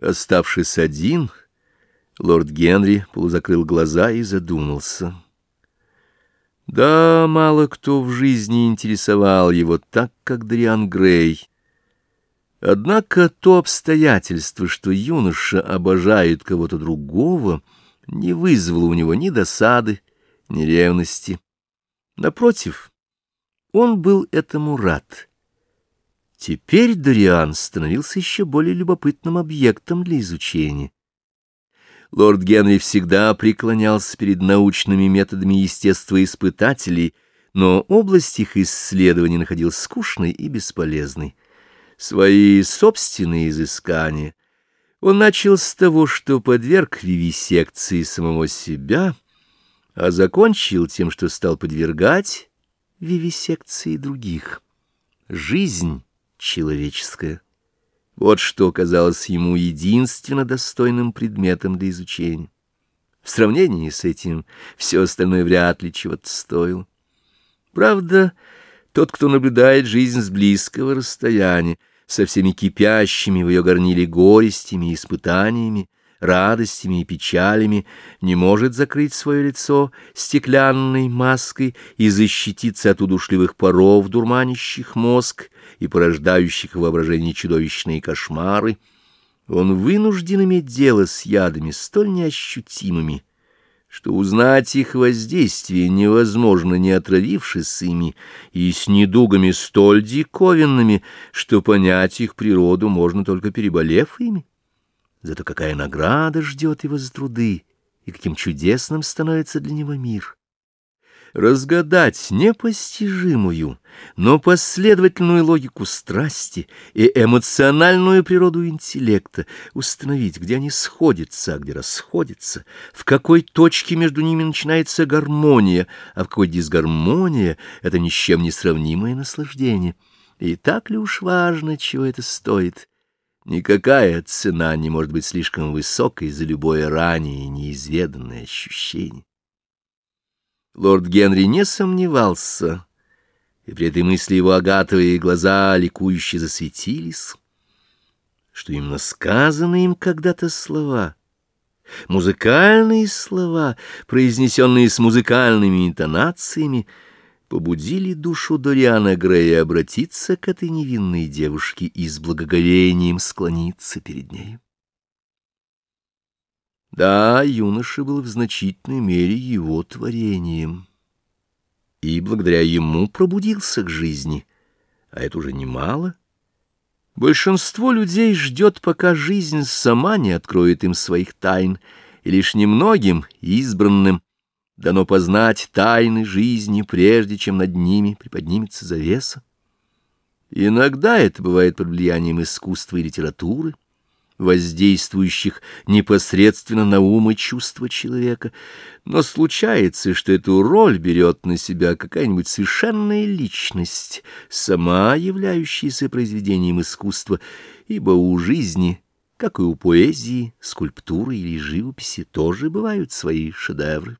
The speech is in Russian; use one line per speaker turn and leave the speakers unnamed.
Оставшись один, лорд Генри полузакрыл глаза и задумался. Да, мало кто в жизни интересовал его так, как Дриан Грей. Однако то обстоятельство, что юноша обожает кого-то другого, не вызвало у него ни досады, ни ревности. Напротив, он был этому рад — Теперь Дориан становился еще более любопытным объектом для изучения. Лорд Генри всегда преклонялся перед научными методами естествоиспытателей, но область их исследований находил скучной и бесполезной. Свои собственные изыскания он начал с того, что подверг вивисекции самого себя, а закончил тем, что стал подвергать вивисекции других. Жизнь человеческое. Вот что казалось ему единственно достойным предметом для изучения. В сравнении с этим все остальное вряд ли чего-то стоило. Правда, тот, кто наблюдает жизнь с близкого расстояния, со всеми кипящими в ее горниле горестями и испытаниями, радостями и печалями, не может закрыть свое лицо стеклянной маской и защититься от удушливых паров, дурманящих мозг и порождающих в воображении чудовищные кошмары, он вынужден иметь дело с ядами столь неощутимыми, что узнать их воздействие невозможно, не отравившись ими, и с недугами столь диковинными, что понять их природу можно только переболев ими. Зато какая награда ждет его за труды, и каким чудесным становится для него мир. Разгадать непостижимую, но последовательную логику страсти и эмоциональную природу интеллекта, установить, где они сходятся, а где расходятся, в какой точке между ними начинается гармония, а в какой дисгармония — это ни с чем не сравнимое наслаждение. И так ли уж важно, чего это стоит? Никакая цена не может быть слишком высокой за любое ранее неизведанное ощущение. Лорд Генри не сомневался, и при этой мысли его агатовые глаза ликующе засветились, что именно сказанные им когда-то слова, музыкальные слова, произнесенные с музыкальными интонациями, — побудили душу Дориана Грея обратиться к этой невинной девушке и с благоговением склониться перед ней. Да, юноша был в значительной мере его творением, и благодаря ему пробудился к жизни, а это уже немало. Большинство людей ждет, пока жизнь сама не откроет им своих тайн, и лишь немногим избранным дано познать тайны жизни, прежде чем над ними приподнимется завеса. Иногда это бывает под влиянием искусства и литературы, воздействующих непосредственно на ум и чувства человека, но случается, что эту роль берет на себя какая-нибудь совершенная личность, сама являющаяся произведением искусства, ибо у жизни, как и у поэзии, скульптуры или живописи, тоже бывают свои шедевры.